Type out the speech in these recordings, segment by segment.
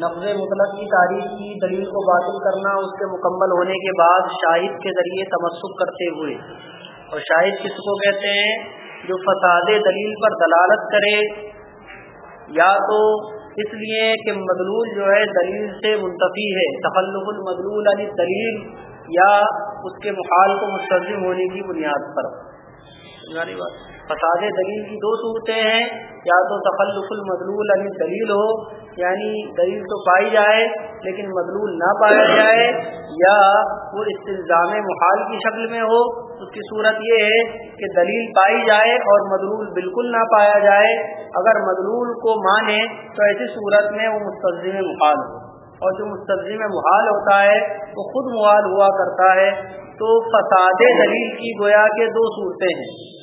نفز مطلق کی تاریخ کی دلیل کو باطل کرنا، اس کے مکمل ہونے کے بعد شاہد کے ذریعے تمسک کرتے ہوئے۔ اور شاہد کس کو کہتے ہیں؟ جو فساد دلیل پر دلالت کرے۔ یا تو اس لیے کہ مدلول جو ہے دلیل سے منتفی ہے تخلق المدلول علی دلیل یا اس کے محال کو مستظم ہونے کی بنیاد پر۔ بات فساد دلیل کی دو صورتیں ہیں۔ یا تو تخلف المدلول علی دلیل ہو یعنی دلیل تو پائی جائے لیکن مدلول نہ پایا جائے، یا وہ استظام محال کی شکل میں ہو۔ اس کی صورت یہ ہے کہ دلیل پائی جائے اور مدلول بالکل نہ پایا جائے۔ اگر مدلول کو مانے تو ایسی صورت میں وہ مستظم محال ہو۔ اور جو مستظم محال ہوتا ہے، وہ خود محال ہوا کرتا ہے۔ تو فساد دلیل کی گویا کے دو صورتیں ہیں۔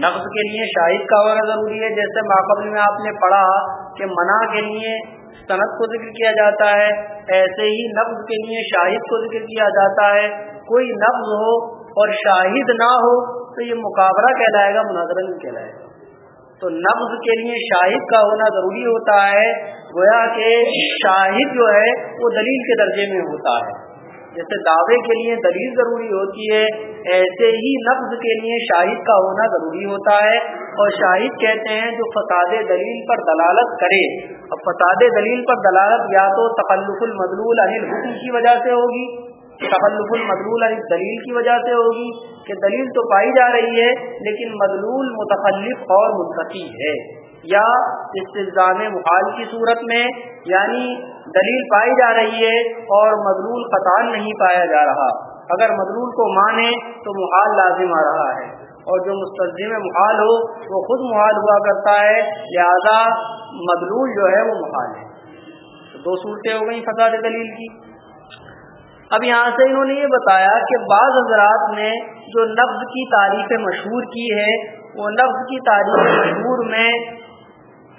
نقض کے لیے شاہد کا ہونا ضروری ہے۔ جیسے ماقبل میں آپ نے پڑھا کہ منع کے لیے صنعت کو ذکر کیا جاتا ہے، ایسے ہی نقض کے لیے شاہد کو ذکر کیا جاتا ہے۔ کوئی نقض ہو اور شاہد نہ ہو تو یہ مقابلہ کہلائے گا، مناظرہ نہیں کہلائے گا۔ تو نقض کے لیے شاہد کا ہونا ضروری ہوتا ہے، گویا کہ شاہد جو ہے وہ دلیل کے درجے میں ہوتا ہے۔ جیسے دعوے کے لیے دلیل ضروری ہوتی ہے، ایسے ہی لفظ کے لیے شاہد کا ہونا ضروری ہوتا ہے۔ اور شاہد کہتے ہیں جو فساد دلیل پر دلالت کرے۔ اور فساد دلیل پر دلالت یا تو تخلف المدلول علی الحکم کی وجہ سے ہوگی، تخلف المدلول علی دلیل کی وجہ سے ہوگی کہ دلیل تو پائی جا رہی ہے، لیکن مدلول متخلف اور منتقی ہے۔ یا استظام محال کی صورت میں یعنی دلیل پائی جا رہی ہے اور مدلول قطان نہیں پایا جا رہا۔ اگر مدلول کو مانے تو محال لازم آ رہا ہے۔ اور جو مستظم محال ہو، وہ خود محال ہوا کرتا ہے۔ لہذا مدلول جو ہے، وہ محال ہے۔ دو صورتیں ہو گئیں فساد دلیل کی۔ اب یہاں سے انہوں نے یہ بتایا کہ بعض حضرات نے جو لفظ کی تعریف مشہور کی ہے، وہ لفظ کی تعریف مشہور میں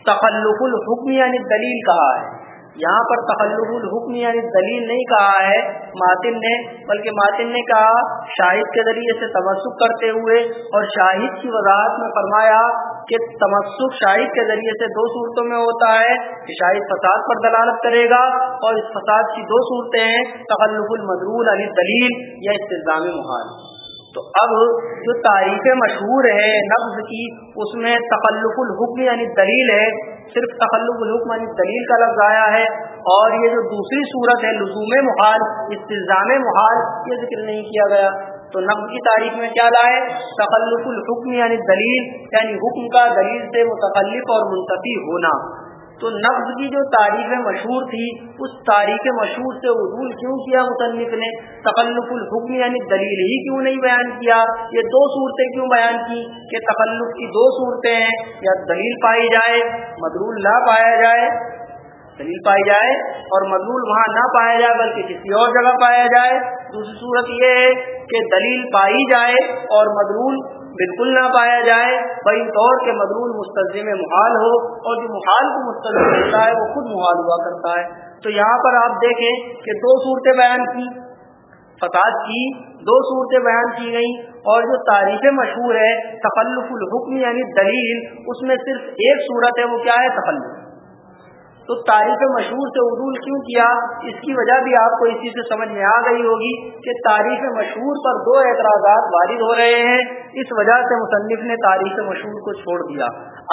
تخلق الحکم یعنی دلیل کہا ہے۔ یہاں پر تخلق الحکم یعنی دلیل نہیں کہا ہے۔ ماتن نے، بلکہ ماتن نے کہا، شاہد کے ذریعے سے تمسک کرتے ہوئے اور شاہد کی وضاحت میں فرمایا کہ تمسک شاہد کے ذریعے سے دو صورتوں میں ہوتا ہے کہ شاہد فساد پر دلالت کرے گا اور اس فساد کی دو صورتیں ہیں تخلق المدرول علی یعنی دلیل یا استظام محال۔ تو اب جو تاریخ مشہور ہے نفز کی، اس میں تخلق الحکم یعنی دلیل ہے۔ صرف تخلق الحکم یعنی دلیل کا لفظ آیا ہے۔ اور یہ جو دوسری صورت ہے، لزوم محال استظام محال، یہ ذکر نہیں کیا گیا۔ تو نفز کی تاریخ میں کیا لائے؟ تخلق الحکم یعنی دلیل یعنی حکم کا دلیل سے متخلف اور منتفی ہونا۔ تو نفز کی جو تاریخ مشہور تھی، اس تاریخ مشہور سے عدول کیوں کیا مصنف نے؟ تخلق الحکم یعنی دلیل ہی کیوں نہیں بیان کیا؟ یہ دو صورتیں کیوں بیان کی کہ تخلق کی دو صورتیں ہیں؟ یا دلیل پائی جائے مدرول نہ پایا جائے، دلیل پائی جائے اور مدرول وہاں نہ پایا جائے بلکہ کسی اور جگہ پایا جائے۔ دوسری صورت یہ ہے کہ دلیل پائی جائے اور مدرول بالکل نہ پایا جائے بھائی طور کے مدرول مستظم محال ہو اور جو محال کو مستظم ہوتا ہے، وہ خود محال ہوا کرتا ہے۔ تو یہاں پر آپ دیکھیں کہ دو صورتیں بیان کی، فساد کی، دو صورتیں بیان کی گئیں اور جو تاریخ مشہور ہے، تخلف الحکم یعنی دلیل، اس میں صرف ایک صورت ہے، وہ کیا ہے؟ تخلف۔ تو تاریخ مشہور سے عدول کیوں کیا؟ اس کی وجہ بھی آپ کو اسی سے سمجھ میں آ گئی ہوگی کہ تاریخ مشہور پر دو اعتراضات وارد ہو رہے ہیں۔ اس وجہ سے مصنف نے تاریخ مشہور کو چھوڑ دیا۔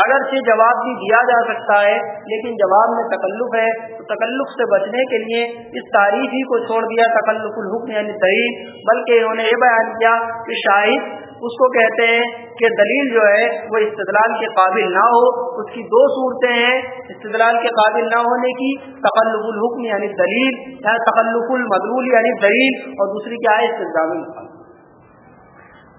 اگرچہ جواب بھی دیا جا سکتا ہے، لیکن جواب میں تکلف ہے۔ تو تکلف سے بچنے کے لیے اس تاریخ ہی کو چھوڑ دیا تکلف الحکم یعنی دلیل بلکہ انہوں نے یہ بیان کیا کہ شاہد اس کو کہتے ہیں کہ دلیل جو ہے وہ استدلال کے قابل نہ ہو۔ اس کی دو صورتیں ہیں، استدلال کے قابل نہ ہونے کی تخلق الحکم یعنی دلیل، یا تخلق المدلول یعنی دلیل، اور دوسری کیا ہے؟ استدال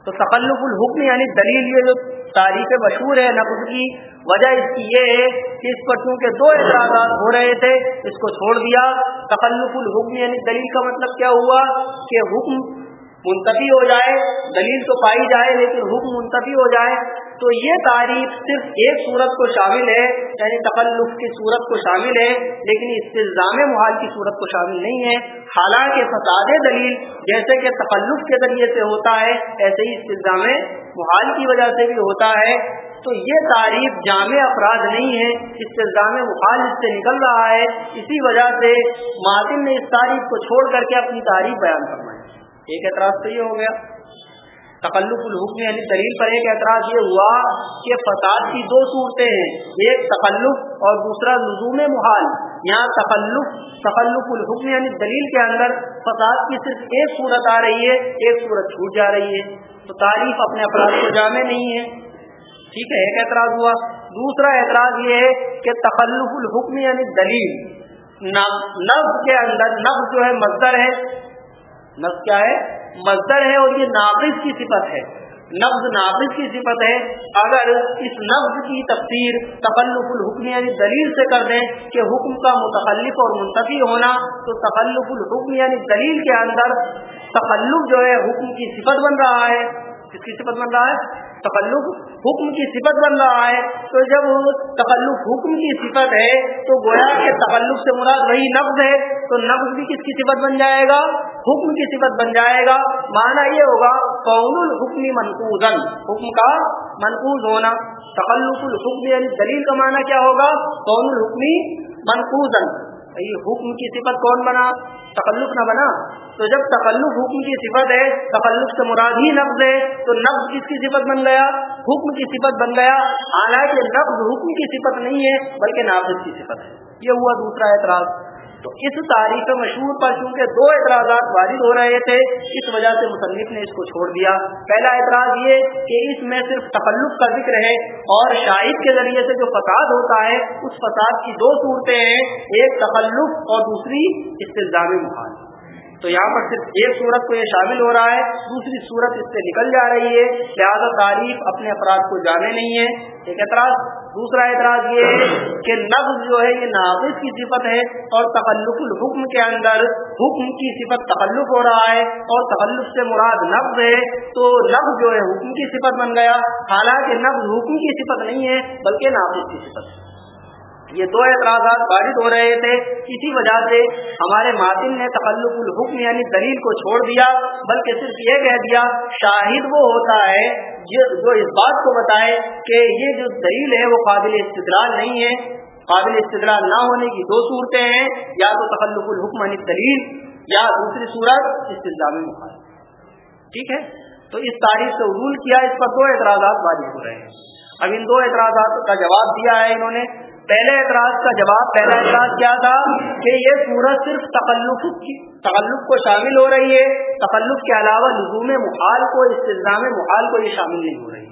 تو تخلق الحکم یعنی دلیل یہ جو تاریخ مشہور ہے نقص کی، وجہ اس کی یہ ہے کہ اس پر چونکہ دو اعتراضات ہو رہے تھے، اس کو چھوڑ دیا۔ تخلق الحکم یعنی دلیل کا مطلب کیا ہوا؟ کہ حکم منتفی ہو جائے، دلیل تو پائی جائے، لیکن حکم منتفی ہو جائے، تو یہ تعریف صرف ایک صورت کو شامل ہے یعنی تخلف کی صورت کو شامل ہے، لیکن استظام محال کی صورت کو شامل نہیں ہے۔ حالانکہ فساد دلیل جیسے کہ تخلف کے ذریعے سے ہوتا ہے، ایسے ہی استظام محال کی وجہ سے بھی ہوتا ہے۔ تو یہ تعریف جامع افراد نہیں ہے اس سے جامع سے نکل رہا ہے۔ اسی وجہ سے ماتم نے اس تعریف کو چھوڑ کر کے اپنی تعریف بیان فرمائی۔ ایک اعتراض تو یہ ہو گیا۔ تکلف الحکم یعنی دلیل پر ایک اعتراض یہ ہوا کہ فساد کی دو صورتیں ہیں، ایک تکلف اور دوسرا لزوم محال۔ یہاں تکلف تکلف الحکم یعنی دلیل کے اندر فساد کی صرف ایک صورت آ رہی ہے، ایک صورت چھوٹ جا رہی ہے۔ تو تعریف اپنے افراد کو جامع نہیں ہے۔ ٹھیک ہے، ایک اعتراض ہوا۔ دوسرا اعتراض یہ ہے کہ تکلف الحکم یعنی دلیل۔ نفز کے اندر نفز جو ہے مزدر ہے نفس کیا ہے؟ مزدر ہے اور یہ ناقص کی صفت ہے۔ نفز ناقص کی صفت ہے۔ اگر اس نفز کی تفسیر تخلف الحکم یعنی دلیل سے کر دیں کہ حکم کا متخلف اور منتفی ہونا، تو تخلف الحکم یعنی دلیل کے اندر تخلف جو ہے حکم کی صفت بن رہا ہے۔ کس کی صفت بن رہا ہے؟ تخلف حکم کی صفت بن رہا ہے۔ تو جب تخلف حکم کی صفت ہے، تو گویا کے تخلف سے مراد وہی نفز ہے۔ تو نفز بھی کس کی صفت بن جائے گا؟ حکم کی صفت بن جائے گا۔ معنی یہ ہوگا قون الحکمی منقوز حکم کا منقوز ہونا۔ تخلف الحکم یعنی دلیل کا معنی کیا ہوگا؟ قون الحکمی یہ حکم کی صفت کون بنا؟ تخلف نہ بنا۔ تو جب تقلق حکم کی صفت ہے تخلف سے مراد ہی نفز ہے، تو نفز کس کی صفت بن گیا؟ حکم کی صفت بن گیا۔ حالانکہ نفز حکم کی صفت نہیں ہے، بلکہ نافذ کی صفت ہے۔ یہ ہوا دوسرا اعتراض۔ تو اس تاریخ مشہور پر چونکہ دو اعتراضات وارد ہو رہے تھے، اس وجہ سے مصنف نے اس کو چھوڑ دیا۔ پہلا اعتراض یہ کہ اس میں صرف تخلق کا ذکر ہے اور شاہد کے ذریعے سے جو فساد ہوتا ہے، اس فساد کی دو صورتیں ہیں، ایک تخلق اور دوسری استظام محال تو یہاں پر صرف ایک صورت کو یہ شامل ہو رہا ہے، دوسری صورت اس سے نکل جا رہی ہے۔ لہٰذا تعریف اپنے افراد کو جانے نہیں ہے۔ ایک اعتراض، دوسرا اعتراض یہ ہے کہ نفز جو ہے، یہ نافذ کی صفت ہے اور تخلق الحکم کے اندر حکم کی صفت تخلق ہو رہا ہے اور تخلق سے مراد نفز ہے تو نفز جو ہے، حکم کی صفت بن گیا۔ حالانکہ نفز حکم کی صفت نہیں ہے، بلکہ نافذ کی صفت ہے۔ یہ دو اعتراضات بارش ہو رہے تھے۔ اسی وجہ سے ہمارے ماتن نے تخلق الحکم یعنی دلیل کو چھوڑ دیا، بلکہ صرف یہ کہہ دیا، شاہد وہ ہوتا ہے جو اس بات کو بتائے کہ یہ جو دلیل ہے وہ قابل استدلال نہیں ہے۔ قابل استدلال نہ ہونے کی دو صورتیں ہیں۔ یا تو تخلق الحکم یعنی دلیل، یا دوسری صورت استظام مخالف ٹھیک ہے؟ تو اس تاریخ سے عدول کیا، اس پر دو اعتراضات بارش ہو رہے ہیں۔ اب ان دو اعتراضات کا جواب دیا ہے انہوں نے۔ پہلے اعتراض کا جواب، پہلا اعتراض کیا تھا کہ یہ سورج صرف تخلق کی تخلق کو شامل ہو رہی ہے تخلق کے علاوہ لزوم محال کو، استظام محال کو یہ شامل نہیں ہو رہی۔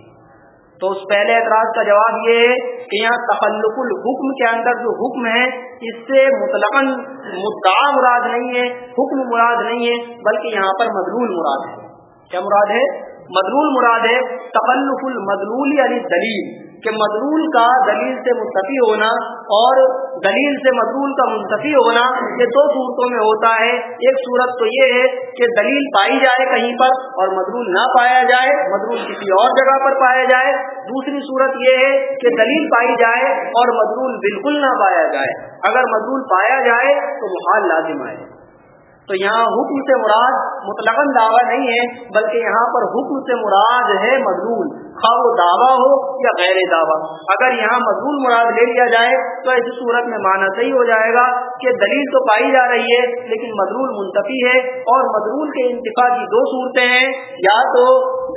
تو اس پہلے اعتراض کا جواب یہ ہے کہ یہاں تخلق الحکم کے اندر جو حکم ہے، اس سے مطلق مدعا مراد نہیں ہے، حکم مراد نہیں ہے، بلکہ یہاں پر مدلول مراد ہے۔ کیا مراد ہے؟ مدلول مراد ہے تخلق المدلول یعنی دلیل، کہ مدرول کا دلیل سے مستفی ہونا اور دلیل سے مدرول کا منتفی ہونا یہ دو صورتوں میں ہوتا ہے۔ ایک صورت تو یہ ہے کہ دلیل پائی جائے کہیں پر اور مدرول نہ پایا جائے مدرول کسی اور جگہ پر پایا جائے۔ دوسری صورت یہ ہے کہ دلیل پائی جائے اور مدرول بالکل نہ پایا جائے۔ اگر مدرول پایا جائے تو محال لازم آئے۔ تو یہاں حکم سے مراد مطلق دعویٰ نہیں ہے، بلکہ یہاں پر حکم سے مراد ہے مضمون، خواہ وہ دعویٰ ہو یا غیر دعویٰ۔ اگر یہاں مضمون مراد لے لیا جائے تو ایسی صورت میں معنی صحیح ہو جائے گا کہ دلیل تو پائی جا رہی ہے، لیکن مضرول منتفی ہے اور مضرول کے انتفا کی دو صورتیں ہیں۔ یا تو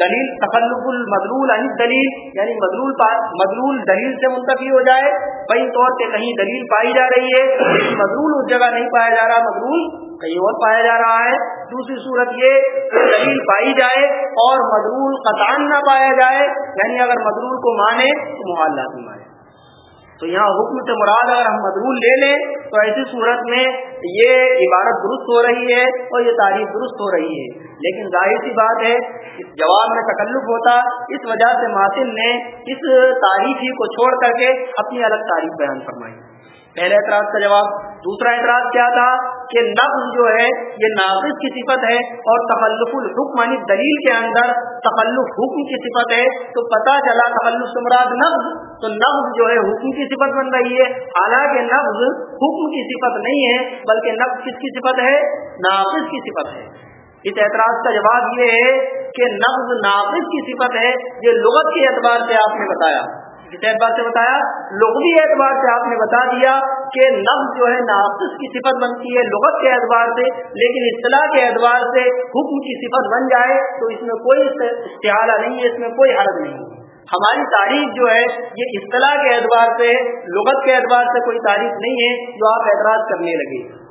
دلیل تخلق المدرول عن دلیل یعنی مضرول مضرول دلیل سے منتفی ہو جائے۔ بھائی طور پہ کہیں دلیل پائی جا رہی ہے، لیکن مضرول اس جگہ نہیں پایا جا رہا مضرول کہیں اور پایا جا رہا ہے۔ دوسری صورت یہ دلیل پائی جائے اور مدرول قطان نہ پایا جائے یعنی اگر مدرول کو مانے تو محال لازم آئے تو یہاں حکم سے مراد اگر ہم مدرول لے لیں تو ایسی صورت میں یہ عبارت درست ہو رہی ہے اور یہ تعریف درست ہو رہی ہے۔ لیکن ظاہر سی بات ہے، اس جواب میں تکلف ہوتا، اس وجہ سے ماسن نے اس تاریخ ہی کو چھوڑ کر کے اپنی الگ تاریخ بیان فرمائی۔ پہلے اعتراض کا جواب، دوسرا اعتراض کیا تھا کہ نفز جو ہے، یہ نافذ کی صفت ہے اور تخلف الحکم یعنی دلیل کے اندر تخلف حکم کی صفت ہے، تو پتہ چلا تخلف سے مراد نفز تو نفز جو ہے حکم کی صفت بن رہی ہے۔ حالانکہ نفز حکم کی صفت نہیں ہے، بلکہ نفز کس کی صفت ہے؟ نافذ کی صفت ہے۔ اس اعتراض کا جواب یہ ہے کہ نفز نافذ کی صفت ہے، یہ لغت کے اعتبار سے آپ نے بتایا۔ کس اعتبار سے بتایا، لغوی اعتبار سے آپ نے بتا دیا کہ لفظ جو ہے ناقص کی صفت بنتی ہے لغت کے اعتبار سے، لیکن اصطلاح کے اعتبار سے حکم کی صفت بن جائے تو اس میں کوئی استحالہ نہیں ہے، اس میں کوئی حرض نہیں ہے۔ ہماری تاریخ جو ہے، یہ اصطلاح کے اعتبار سے، لغت کے اعتبار سے کوئی تاریخ نہیں ہے جو آپ اعتراض کرنے لگے۔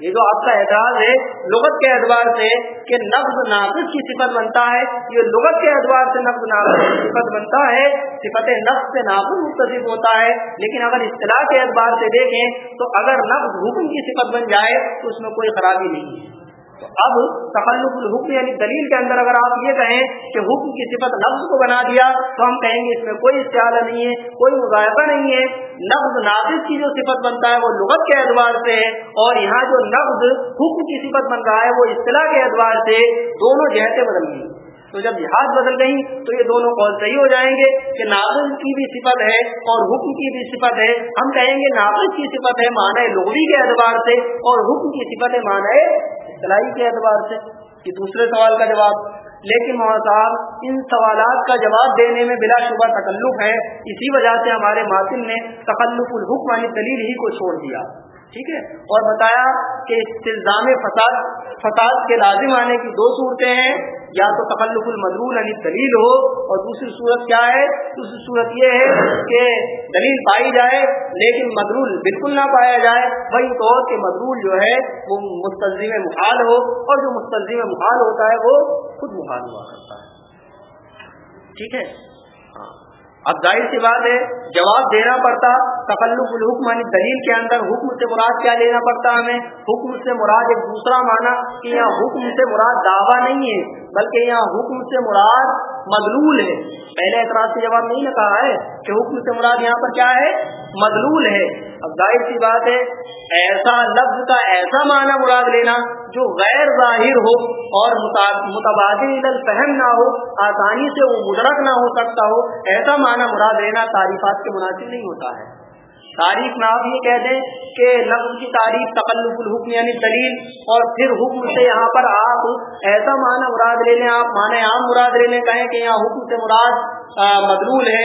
یہ جو آپ کا اعتراض ہے، لغت کے اعتبار سے کہ نفس ناقص کی صفت بنتا ہے، یہ لغت کے اعتبار سے نفس ناقص کی صفت بنتا ہے، صفت نفس سے ناقص مختصف ہوتا ہے۔ لیکن اگر اصطلاح کے اعتبار سے دیکھیں، تو اگر نفس حکم کی صفت بن جائے، تو اس میں کوئی خرابی نہیں ہے۔ تو اب تخلق الحکم یعنی دلیل کے اندر اگر آپ یہ کہیں کہ حکم کی صفت نفز کو بنا دیا، تو ہم کہیں گے اس میں کوئی استعال نہیں ہے، کوئی مذائقہ نہیں ہے۔ نفز نافذ کی جو صفت بنتا ہے وہ لغت کے اعتبار سے ہے، اور یہاں جو نفز حکم کی صفت بن رہا ہے وہ اصطلاح کے اعتبار سے دونوں جہتیں بدل گئی۔ تو جب لحاظ بدل گئی، تو یہ دونوں قول صحیح ہو جائیں گے کہ ناقص کی بھی صفت ہے اور حکم کی بھی صفت ہے۔ ہم کہیں گے ناقص کی صفت ہے معنی لغوی کے اعتبار سے اور حکم کی صفت ہے معنی اصطلاحی کے اعتبار سے یہ دوسرے سوال کا جواب، لیکن مولانا صاحب، ان سوالات کا جواب دینے میں بلا شبہ تکلف ہے، اسی وجہ سے ہمارے ماتن نے تکلف الحکم یعنی دلیل ہی کو چھوڑ دیا۔ ٹھیک ہے؟ اور بتایا کہ الزام فساد فساد کے لازم آنے کی دو صورتیں ہیں، یا تو تخلف المدرول یعنی دلیل ہو، اور دوسری صورت کیا ہے؟ دوسری صورت یہ ہے کہ دلیل پائی جائے، لیکن مدرول بالکل نہ پایا جائے، وہی طور کہ مدرول جو ہے، وہ مستظم محال ہو، اور جو مستظم محال ہوتا ہے، وہ خود محال ہوا کرتا ہے۔ ٹھیک ہے؟ ہاں۔ اب ظاہر سی بات ہے، جواب دینا پڑتا تفلق الحکم یعنی دلیل کے اندر حکم سے مراد کیا لینا پڑتا ہمیں؟ حکم سے مراد ایک دوسرا معنی کہ یہاں حکم سے مراد دعویٰ نہیں ہے، بلکہ یہاں حکم سے مراد مدلول ہے۔ پہلے اعتراض سے جواب نہیں کہا ہے کہ حکم سے مراد یہاں پر کیا ہے؟ مدلول ہے۔ اب ظاہر سی بات ہے، ایسا لفظ کا ایسا معنی مراد لینا جو غیر ظاہر ہو اور متبادل فہم نہ ہو، آسانی سے وہ مدرک نہ ہو سکتا ہو، ایسا معنی مراد لینا تعریفات کے مناسب نہیں ہوتا ہے۔ تاریخ میں آپ یہ کہہ دیں کہ لفظ کی تاریخ تقلق الحکم یعنی دلیل، اور پھر حکم سے یہاں پر آپ ایسا معنی مراد لے لیں، آپ معنی عام مراد لے لیں، کہیں کہ یہاں حکم سے مراد مدلول ہے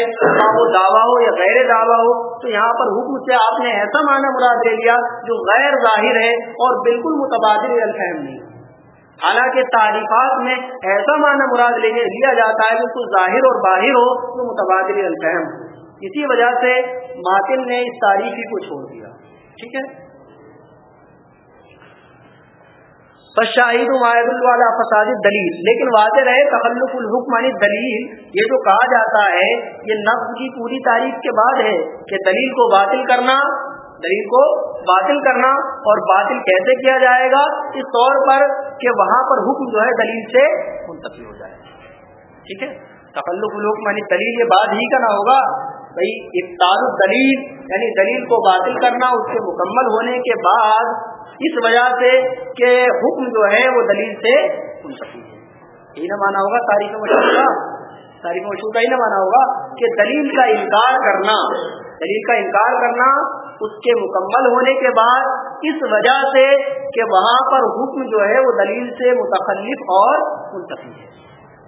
وہ دعویٰ ہو یا غیر دعویٰ ہو، تو یہاں پر حکم سے آپ نے ایسا معنی مراد لے لیا جو غیر ظاہر ہے اور بالکل متبادل الفہم نہیں۔ حالانکہ تعریفات میں ایسا معنی مراد لے لیا جاتا ہے بالکل ظاہر اور باہر ہو، تو متبادل الفہم۔ ہو اسی وجہ سے ماتن نے اس تاریخی کو چھوڑ دیا۔ ٹھیک ہے؟ شاہد والا فساد دلیل۔ لیکن واضح رہے تخلق الحکمانی دلیل یہ جو کہا جاتا ہے، یہ نفس کی پوری تاریخ کے بعد ہے کہ دلیل کو باطل کرنا، دلیل کو باطل کرنا اور باطل کیسے کیا جائے گا؟ اس طور پر کہ وہاں پر حکم جو ہے دلیل سے منتقل ہو جائے۔ ٹھیک ہے؟ تخلق الحکمانی دلیل یہ بات ہی کا نہ ہوگا۔ بھائی افطار دلیل یعنی دلیل کو باطل کرنا، اس کے مکمل ہونے کے بعد اس وجہ سے کہ حکم جو ہے وہ دلیل سے یہی نہ مانا ہوگا تاریخ مشہور کا۔ تاریخ مشہور کا ہی نہ مانا ہوگا کہ دلیل کا انکار کرنا، دلیل کا انکار کرنا اس کے مکمل ہونے کے بعد اس وجہ سے کہ وہاں پر حکم جو ہے وہ دلیل سے متخلف اور منتقل ہے۔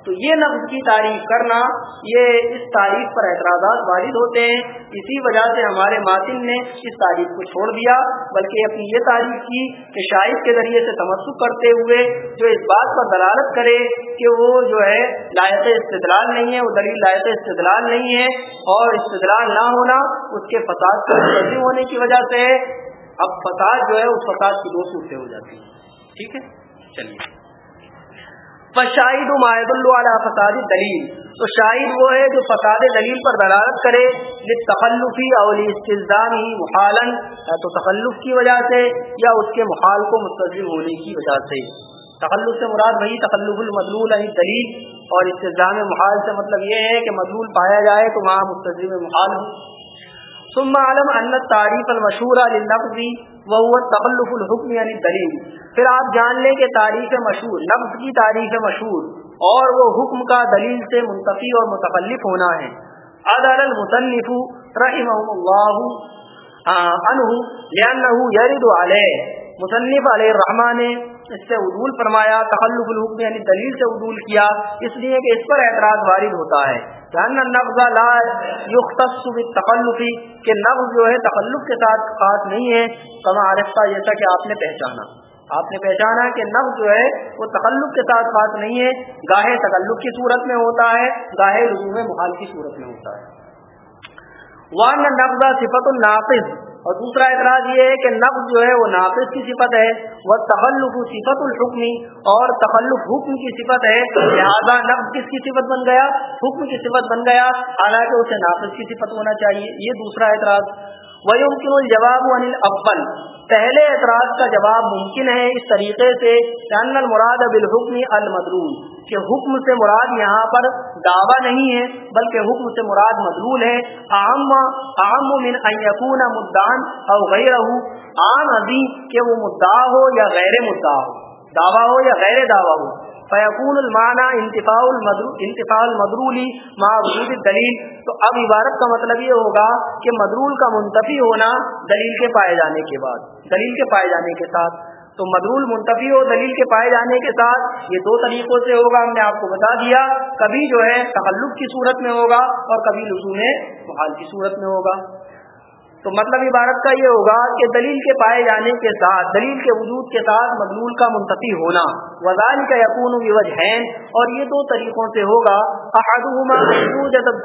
تو یہ لفظ کی تعریف کرنا، یہ اس تعریف پر اعتراضات وارد ہوتے ہیں۔ اسی وجہ سے ہمارے ماتن نے اس تعریف کو چھوڑ دیا، بلکہ اپنی یہ تعریف کی کہ شاہد کے ذریعے سے تمسک کرتے ہوئے جو اس بات پر دلالت کرے کہ وہ جو ہے لائق استدلال نہیں ہے، وہ دلیل لائق استدلال نہیں ہے اور استدلال نہ ہونا اس کے فساد کو ہونے کی وجہ سے اب فساد جو ہے، اس فساد کی دو صورتیں ہو جاتی ہیں۔ ٹھیک ہے؟ چلیے۔ فشاہد معاہد اللہ فساد دلیل تو شاہد وہ ہے جو فساد دلیل پر دلالت کرے تخلفی اور استظام ہی محالن تو تخلف کی وجہ سے، یا اس کے محال کو مستظم ہونے کی وجہ سے. تخلف سے مراد وہی تخلف المدلول یعنی دلیل اور استظام محال سے مطلب یہ ہے کہ مدلول پایا جائے تو وہاں مستظم محال ہو. ثم عالم ان تعریف المشہور لفظی وہ تخلف الحکم یعنی دلیل پھر آپ جان لیں کہ تعریف مشہور، لفظ کی تعریف مشہور اور وہ حکم کا دلیل سے منتقی اور متخلف ہونا ہے۔ ادر المصنف رحمہ اللہ عنہ، لأنه يرد علیہ مصنف علیہ الرحمٰ نے اس سے عدول فرمایا، تخلف الحکم یعنی دلیل سے عدول کیا، اس لیے کہ اس پر اعتراض وارد ہوتا ہے۔ نقض لا یختص بالتخلفی کہ نقض جو ہے تخلف کے ساتھ خاص نہیں ہے۔ کما عرفتہ جیسا کہ آپ نے پہچانا۔ آپ نے پہچانا کہ نفس جو ہے وہ تخلق کے ساتھ خاص نہیں ہے۔ گاہے تخلق کی صورت میں ہوتا ہے، گاہے رجوع محال کی صورت میں ہوتا ہے۔ وان نقضہ صفت الناقص اور دوسرا اعتراض یہ ہے کہ نفس جو ہے وہ ناقص کی صفت ہے، وہ تخلق صفت الحکمی اور تخلق حکم کی صفت ہے لہٰذا نفس کس کی صفت بن گیا، حکم کی صفت بن گیا، حالانکہ اسے ناقص کی صفت ہونا چاہیے، یہ دوسرا اعتراض۔ وَيُمْكِنُ الْجَوَابُ عَنِ الْأَوَّلِ پہلے اعتراض کا جواب ممکن ہے اس طریقے سے کہ المراد بالحکم المدرول کہ حکم سے مراد یہاں پر دعویٰ نہیں ہے بلکہ حکم سے مراد مدرول ہے عام عام من ان یکون مدعان او غیرہ عام ابھی کہ وہ مدعا ہو یا غیر مدعا ہو دعویٰ ہو یا غیر دعویٰ ہو فیقون المعنی انتفاع انتفاع المدرولی مع وجود دلیل تو اب عبارت کا مطلب یہ ہوگا کہ مدرول کا منتفی ہونا دلیل کے پائے جانے کے بعد، دلیل کے پائے جانے کے ساتھ۔ تو مدرول منتفی ہو دلیل کے پائے جانے کے ساتھ، یہ دو طریقوں سے ہوگا، ہم نے آپ کو بتا دیا۔ کبھی جو ہے تخلق کی صورت میں ہوگا اور کبھی لزوم محال کی صورت میں ہوگا۔ تو مطلب عبارت کا یہ ہوگا کہ دلیل کے پائے جانے کے ساتھ، دلیل کے وجود کے ساتھ مضمول کا منتفی ہونا۔ وزال کا یقون وجہین اور یہ دو طریقوں سے ہوگا۔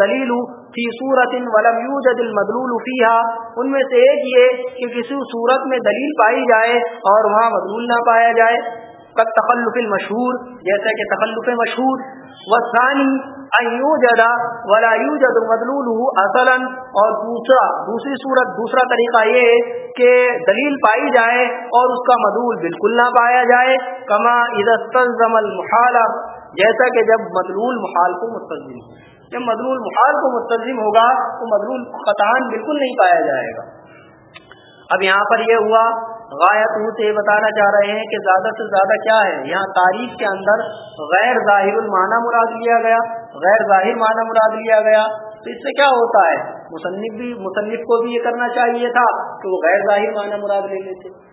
دلیل فی صورت ولم یوجد المدلول فیہا۔ ان میں سے ایک یہ کہ کسی صورت میں دلیل پائی جائے اور وہاں مدلول نہ پایا جائے۔ تخلف المشہور جیسا کہ تخلف مشہور وسانی جدا ولا جد مدلول اصلا، اور دوسرا، دوسری صورت، دوسرا طریقہ یہ کہ دلیل پائی جائے اور اس کا مدول بالکل نہ پایا جائے، کما ادستم المحال، جیسا کہ جب مدلول محال کو مستظم جب مدلول محال کو مستظم ہوگا، تو مدلول قطان بالکل نہیں پایا جائے گا۔ اب یہاں پر یہ ہوا غایت سے بتانا چاہ رہے ہیں کہ زیادہ سے زیادہ کیا ہے؟ یہاں تاریخ کے اندر غیر ظاہر المعنی مراد لیا گیا، غیر ظاہر معنی مراد لیا گیا۔ تو اس سے کیا ہوتا ہے؟ مصنف بھی، مصنف کو بھی یہ کرنا چاہیے تھا کہ وہ غیر ظاہر معنی مراد لے لیتے۔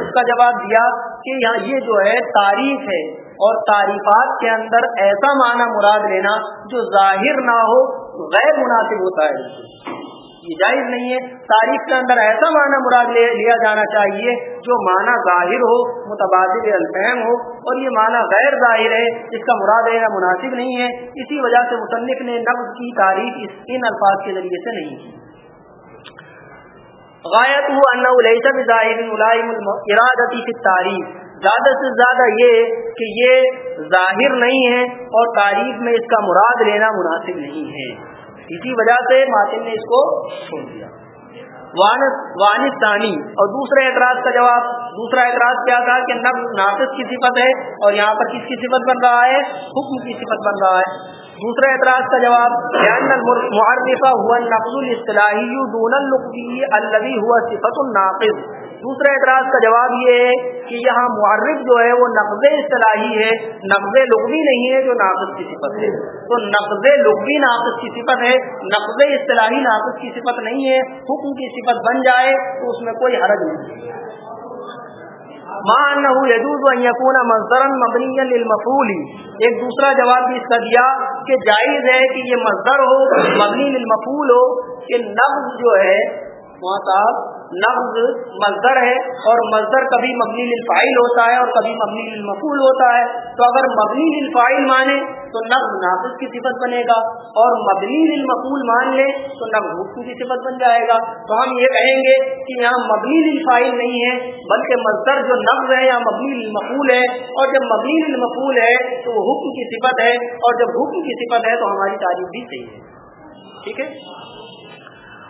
اس کا جواب دیا کہ یہاں یہ جو ہے تاریخ ہے اور تعریفات کے اندر ایسا معنی مراد لینا جو ظاہر نہ ہو، غیر مناسب ہوتا ہے۔ یہ جائز نہیں ہے۔ تاریخ کے اندر ایسا معنی مراد لیا جانا چاہیے جو معنی ظاہر ہو، متبادل الفہم ہو، اور یہ معنی غیر ظاہر ہے، اس کا مراد لینا مناسب نہیں ہے۔ اسی وجہ سے مصنف نے نفز کی تاریخ اس ان الفاظ کے ذریعے سے نہیں کی۔ غایت ارادتی کی تاریخ زیادہ سے زیادہ یہ کہ یہ ظاہر نہیں ہے اور تاریخ میں اس کا مراد لینا مناسب نہیں ہے۔ اسی وجہ سے ماتم نے اس کو چھوڑ دیا۔ وانستانی۔ اور دوسرے اعتراض کا جواب دوسرا اعتراض کیا تھا کہ نب ناقص کی صفت ہے اور یہاں پر کس کی صفت بن رہا ہے؟ حکم کی صفت بن رہا ہے۔ دوسرے اعتراض کا جواب معرفہ ہوا نقل الاصطلاحی دون القی البی ہوا صفت الناقص دوسرا اعتراض کا جواب یہ ہے کہ یہاں معرف جو ہے وہ نقض اصطلاحی ہے، نقض لغوی نہیں ہے جو ناقص کی صفت ہے۔ تو نقض لغوی ناقص کی صفت ہے، نقض اصطلاحی ناقص کی صفت نہیں ہے، حکم کی صفت بن جائے تو اس میں کوئی حرج نہیں۔ ماں یجوز یقون مزدور مبنی للمفول ایک دوسرا جواب بھی اس کا دیا کہ جائز ہے کہ یہ مزدر ہو، مبنی للمفول ہو، کہ نفز جو ہے صاحب لفظ مزدر ہے اور مزدر کبھی مبنی للفائل ہوتا ہے اور کبھی مبنی للمفول ہوتا ہے۔ تو اگر مبنی للفائل مانے تو نفظ نافذ کی صفت بنے گا اور مبنی للمفول مان لے تو نفظ حکم کی صفت بن جائے گا۔ تو ہم یہ کہیں گے کہ یہاں مبنی للفائل نہیں ہے، بلکہ مزدر جو نفظ ہے یہاں مبنی للمفول ہے۔ اور جب مبنی للمفول ہے تو وہ حکم کی صفت ہے اور جب حکم کی صفت ہے تو ہماری تعریف بھی صحیح ہے۔ ٹھیک ہے؟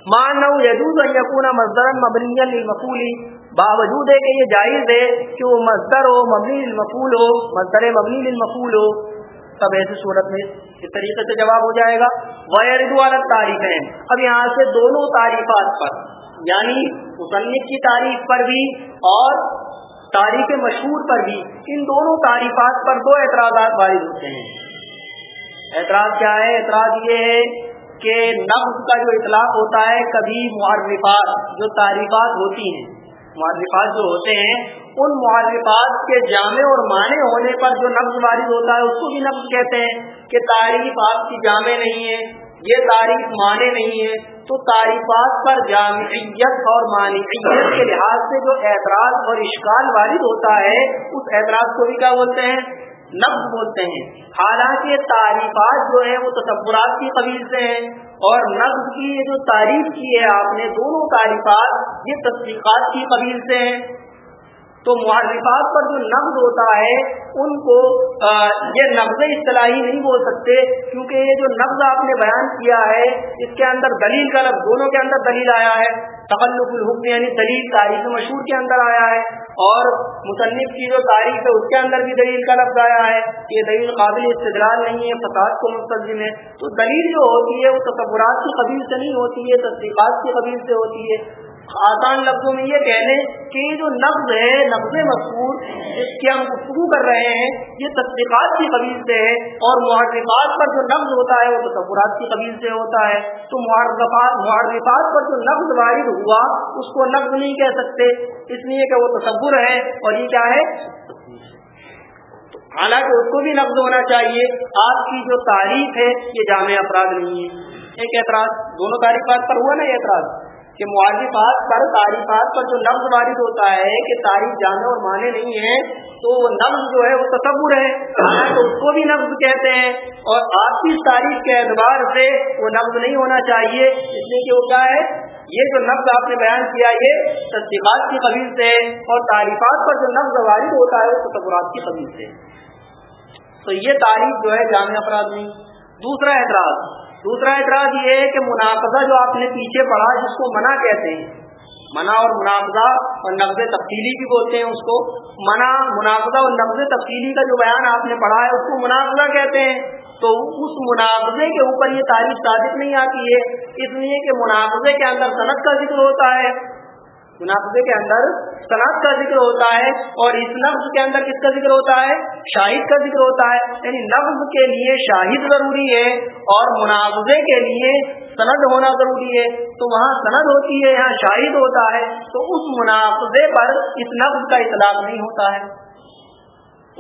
مانو یجوز یقون مزدر مبنی المقولی باوجود ہے کہ یہ جائز ہے کہ وہ مزدر ہو، مبنی المقول ہو مزدر مبنی المقول ہو۔ تب ایسی صورت میں اس طریقے سے جواب ہو جائے گا۔ ویرد والا تعریف ہے اب یہاں سے دونوں تعریفات پر یعنی مصنف کی تعریف پر بھی اور تاریخ مشہور پر بھی، ان دونوں تعریفات پر دو اعتراضات وارد ہوتے ہیں۔ اعتراض کیا ہے؟ اعتراض یہ ہے کہ نفس کا جو اطلاق ہوتا ہے، کبھی معرفات جو تعریفات ہوتی ہیں، معرفات جو ہوتے ہیں، ان معرفات کے جامع اور معنی ہونے پر جو نفز وارد ہوتا ہے، اس کو بھی نفز کہتے ہیں کہ تعریف آپ کی جامع نہیں ہے، یہ تعریف معنی نہیں ہے۔ تو تعریفات پر جامعیت اور مانعیت کے لحاظ سے جو اعتراض اور اشکال وارد ہوتا ہے، اس اعتراض کو بھی کیا بولتے ہیں؟ نفس بولتے ہیں۔ حالانکہ تعریفات جو ہے وہ تصورات کی قبیل سے ہیں اور نفس کی یہ جو تعریف کی ہے آپ نے، دونوں تعریفات یہ تصدیقات کی قبیل سے ہیں۔ تو معرفات پر جو نقد ہوتا ہے، ان کو یہ نقد اصطلاحی نہیں بول سکتے، کیونکہ یہ جو نقد آپ نے بیان کیا ہے، اس کے اندر دلیل کا لفظ دونوں کے اندر دلیل آیا ہے۔ تخلق الحکم یعنی دلیل، تاریخ مشہور کے اندر آیا ہے۔ اور مصنف کی جو تاریخ ہے، اس کے اندر بھی دلیل کا لفظ آیا ہے یہ دلیل قابل استدلال نہیں ہے فساد کو مستلزم ہے۔ تو دلیل جو ہوتی ہے وہ تصورات کی قبیل سے نہیں ہوتی ہے، تصدیقات کی قبیل سے ہوتی ہے۔ آسان لفظوں میں یہ کہہ لیں کہ یہ جو نفز ہے نفز مشہور جس کی ہم گفتگو کر رہے ہیں، یہ تصدیقات کی قبیل سے ہے اور محرفات پر جو نفز ہوتا ہے، وہ تصورات کی قبیل سے ہوتا ہے۔ تو محرفات پر جو نفز وارد ہوا، اس کو نفز نہیں کہہ سکتے۔ اس لیے کہ وہ تصور ہے اور یہ کیا ہے؟ حالانکہ اس کو بھی نفز ہونا چاہیے۔ آپ کی جو تعریف ہے، یہ جامع افراد نہیں ہے۔ ایک اعتراض، دونوں تعریفات پر ہوا نا یہ اعتراض؟ کہ معرفات پر، تعریفات پر جو لفظ وارد ہوتا ہے کہ تعریف جانے اور مانے نہیں ہے، تو وہ نفز جو ہے وہ تصور ہے۔ ہاں، تو اس کو بھی نفز کہتے ہیں۔ اور آپ کی تعریف کے اعتبار سے وہ نفز نہیں ہونا چاہیے۔ اس لیے کہ وہ کیا ہے؟ یہ جو نفز آپ نے بیان کیا، یہ تصدیقات کی قبیل سے اور تعریفات پر جو نفز وارد ہوتا ہے، وہ تصورات کی قبیل سے۔ تو یہ تعریف جو ہے جامع افراد نہیں دوسرا اعتراض۔ دوسرا اعتراض یہ ہے کہ مناقضہ جو آپ نے پیچھے پڑھا جس کو منع کہتے ہیں، منع اور مناقضہ اور نقض تفصیلی بھی بولتے ہیں اس کو، منع مناقضہ اور نقض تفصیلی کا جو بیان آپ نے پڑھا ہے اس کو مناقضہ کہتے ہیں۔ تو اس مناقضے کے اوپر یہ تعریف ثابت نہیں آتی ہے، اس لیے کہ مناقضے کے اندر صنعت کا ذکر ہوتا ہے۔ منافذے کے اندر صنعت کا ذکر ہوتا ہے اور اس نفس کے اندر کس کا ذکر ہوتا ہے؟ شاہد کا ذکر ہوتا ہے۔ یعنی نفز کے لیے شاہد ضروری ہے اور منافذے کے لیے سند ہونا ضروری ہے۔ تو وہاں سند ہوتی ہے، یہاں شاہد ہوتا ہے۔ تو اس منافذے پر اس نفز کا اطلاق نہیں ہوتا ہے۔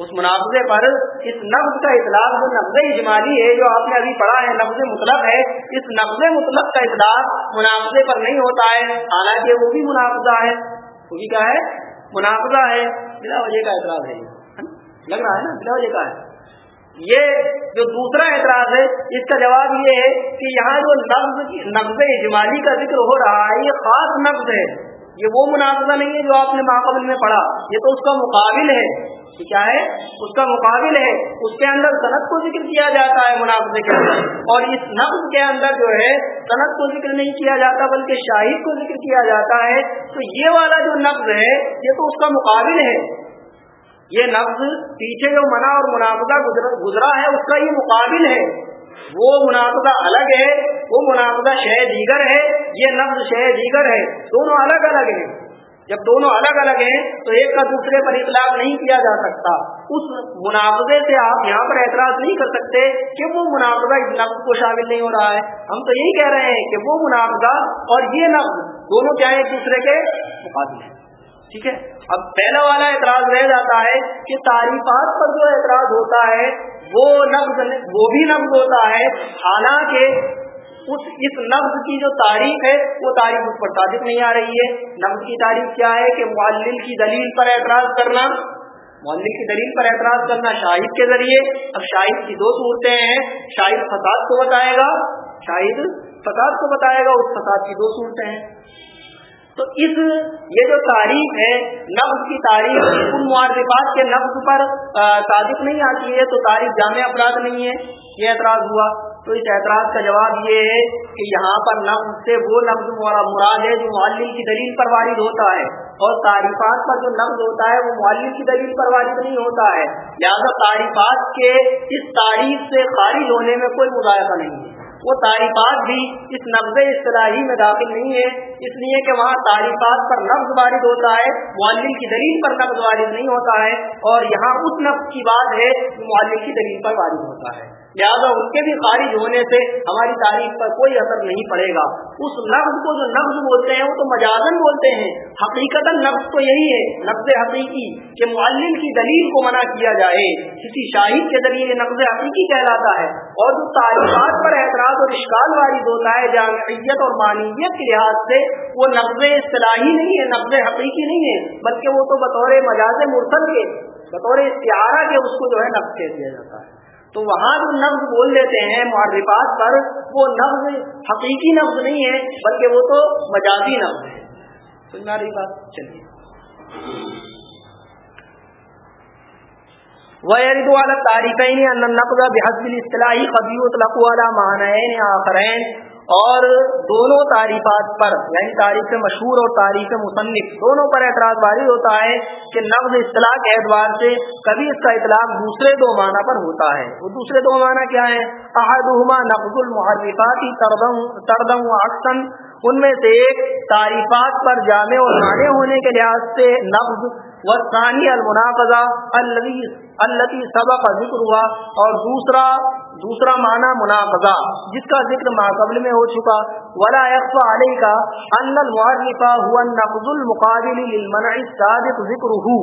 اس منافذے پر اس نفز کا اطلاق جو نفز اجمالی ہے، جو آپ نے ابھی پڑھا ہے نفز مطلق ہے، اس نفز مطلق کا اطلاق منافذے پر نہیں ہوتا ہے۔ حالانکہ وہ بھی منافذہ ہے۔ وہ بھی کیا ہے؟ منافذہ ہے۔ بلا وجہ کا اعتراض ہے لگ رہا ہے نا؟ بلا وجہ کا ہے۔ یہ جو دوسرا اعتراض ہے، اس کا جواب یہ ہے کہ یہاں جو نفز نفز اجمالی کا ذکر ہو رہا ہے، یہ خاص نفز ہے۔ یہ وہ منافذہ نہیں ہے جو آپ نے ماقبل میں پڑھا۔ یہ تو اس کا مقابل ہے۔ کیا ہے؟ اس کا مقابل ہے۔ اس کے اندر صنعت کو ذکر کیا جاتا ہے منافع کے اندر۔ اور اس نفز کے اندر جو ہے، صنعت کو ذکر نہیں کیا جاتا، بلکہ شاہد کو ذکر کیا جاتا ہے۔ تو یہ والا جو نفز ہے، یہ تو اس کا مقابل ہے۔ یہ نفز پیچھے جو منع اور منافع گزرا ہے، اس کا یہ مقابل ہے۔ وہ منافع الگ ہے، وہ منافع شہ دیگر ہے، یہ نفز شہ دیگر ہے، دونوں الگ الگ ہیں۔ جب دونوں الگ الگ ہیں، تو ایک کا دوسرے پر اطلاق نہیں کیا جا سکتا۔ اس منافع سے آپ یہاں پر اعتراض نہیں کر سکتے کہ وہ منافع اس نفز کو شامل نہیں ہو رہا ہے۔ ہم تو یہی کہہ رہے ہیں کہ وہ منافع اور یہ نفز دونوں کیا ہے ایک دوسرے کے مقابلے ٹھیک ہے؟ اب پہلا والا اعتراض رہ جاتا ہے کہ تعریفات پر جو اعتراض ہوتا ہے وہ نفز وہ بھی نفز ہوتا ہے، حالانکہ اس اس نفز کی جو تاریخ ہے، وہ تاریخ اس پر صادق نہیں آ رہی ہے۔ نفز کی تاریخ کیا ہے کہ معلل کی دلیل پر اعتراض کرنا، معلل کی دلیل پر اعتراض کرنا شاہد کے ذریعے۔ اب شاہد کی دو صورتیں ہیں، شاہد فساد کو بتائے گا، شاہد فساد کو بتائے گا اس فساد کی دو صورتیں ہیں۔ تو اس یہ جو تاریخ ہے نفز کی تاریخ، ان معرفات کے نفز پر صادق نہیں آتی ہے، تو تاریخ جامع افراد نہیں ہے، یہ اعتراض ہوا۔ تو اس اعتراض کا جواب یہ ہے کہ یہاں پر لفظ سے وہ لفظ مراد ہے جو معلم کی دلیل پر وارد ہوتا ہے۔ اور تعریفات پر جو لفظ ہوتا ہے، وہ معلم کی دلیل پر وارد نہیں ہوتا ہے۔ لہٰذا تعریفات کے اس تعریف سے خارج ہونے میں کوئی مظاہرہ نہیں ہے۔ وہ تعریفات بھی اس نفز اصطلاحی میں داخل نہیں ہے اس لیے کہ وہاں تعریفات پر نفز وارد ہوتا ہے معلم کی دلیل پر نفز وارد نہیں ہوتا ہے، اور یہاں اس نفز کی بات ہے جو معلم کی دلیل پر وارد ہوتا ہے۔ لہٰذا ان کے بھی خارج ہونے سے ہماری تاریخ پر کوئی اثر نہیں پڑے گا۔ اس نقض کو جو نقض بولتے ہیں وہ تو مجازن بولتے ہیں۔ حقیقت نقض تو یہی ہے، نقض حقیقی، کہ معلم کی دلیل کو منع کیا جائے۔ کسی شاہد کے ذریعے نقض حقیقی کہلاتا ہے۔ اور جو تعلیمات پر اعتراض اور اشکال وارد ہوتا ہے جامعیت اور معنیت کے لحاظ سے، وہ نقض اصطلاحی نہیں ہے، نقض حقیقی نہیں ہے، بلکہ وہ تو بطور مجاز مرسل کے، بطور استعارہ کے اس کو جو ہے نقض کہہ دیا جاتا ہے۔ تو وہاں جو نفز بول دیتے ہیں معرفات پر، وہ نفز حقیقی نفز نہیں ہے، بلکہ وہ تو مجازی نفز ہے۔ سننا رہی بات چلیے وَيَرِدُ عَلَى التَّارِكَيْنِ أَنَّ النَّقْضَ بِحَسْبِ الْإِصْطِلَاحِ قَدْ يُطْلَقُ عَلَى مَعْنَيْنِ آخَرَيْنِ اور دونوں تعریفات پر یعنی تاریخ مشہور اور تاریخ مصنف، دونوں پر اعتراض وارد ہوتا ہے کہ نقض اصطلاح کے اعتبار سے کبھی اس کا اطلاق دوسرے دو معنی پر ہوتا ہے۔ وہ دوسرے دو معنی کیا ہے احدہما نقض المحرفاتی تردم تردم و اکثن ان میں سے ایک تعریفات پر جامع اور معنی ہونے کے لحاظ سے نقض ثانی المنافذہ التی سبق ذکر ہوا اور دوسرا دوسرا معنی منافذہ جس کا ذکر ماقبل میں ہو چکا۔ ولا يخفى عليك ان المعرف هو النقض المقابل للمنع السابق ذکره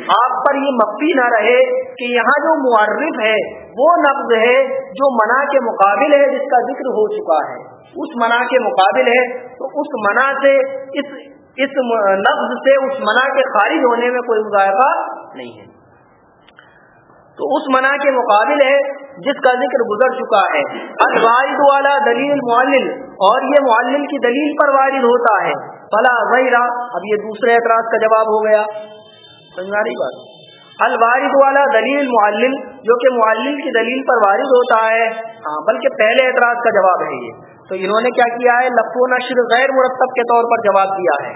آپ پر یہ مخفی نہ رہے کہ یہاں جو معرف ہے، وہ نقض ہے جو منع کے مقابل ہے، جس کا ذکر ہو چکا ہے۔ اس منع کے مقابل ہے، تو اس منع سے اس اس لفظ سے اس منع کے خارج ہونے میں کوئی مذائقہ نہیں ہے۔ تو اس منع کے مقابل ہے جس کا ذکر گزر چکا ہے۔ الوارد والا دلیل معلل اور یہ معلل کی دلیل پر وارد ہوتا ہے۔ فلا غیرہ اب یہ دوسرے اعتراض کا جواب ہو گیا۔ سمجھا رہی بات؟ الوارد والا دلیل معلل جو کہ معلل کی دلیل پر وارد ہوتا ہے۔ ہاں بلکہ پہلے اعتراض کا جواب ہے یہ۔ تو انہوں نے کیا کیا ہے؟ لف و نشر غیر مرتب کے طور پر جواب دیا ہے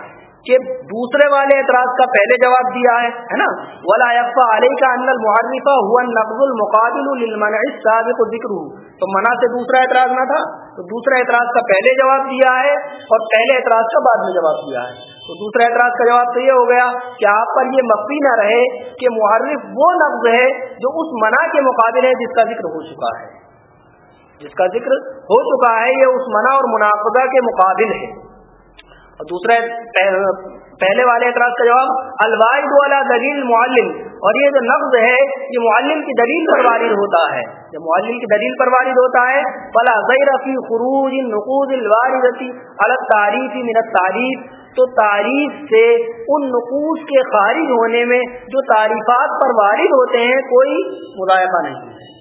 کہ دوسرے والے اعتراض کا پہلے جواب دیا ہے ہے نا؟ ولا علیہ کا ان المحرفہ ہوا نقض المقابل للمنع السابق ذکر تو منع سے دوسرا اعتراض نہ تھا، تو دوسرا اعتراض کا پہلے جواب دیا ہے اور پہلے اعتراض کا بعد میں جواب دیا ہے۔ تو دوسرا اعتراض کا جواب تو یہ ہو گیا کہ آپ پر یہ مفی نہ رہے کہ محرف وہ لفظ ہے جو اس منع کے مقابل ہے جس کا ذکر ہو چکا ہے۔ جس کا ذکر ہو چکا ہے، یہ اس منع اور منافذہ کے مقابل ہے۔ اور دوسرا پہلے والے اعتراض کا جواب الواحد والا دلیل معلم۔ اور یہ جو نقض ہے، یہ معلم کی دلیل پر وارد ہوتا ہے۔ جب معلم کی دلیل پر وارد ہوتا ہے، فلا غیر فی خروج نقوز الواردتی الگ تعریفی من تعریف تو تعریف سے ان نقوز کے خارج ہونے میں جو تعریفات پر وارد ہوتے ہیں، کوئی مذائقہ نہیں۔ ہے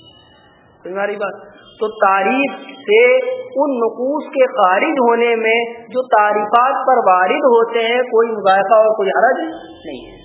تمہاری بات۔ تو تعریف سے ان نقوص کے خارج ہونے میں جو تعریفات پر وارد ہوتے ہیں، کوئی مذائقہ اور کوئی حرج نہیں ہے۔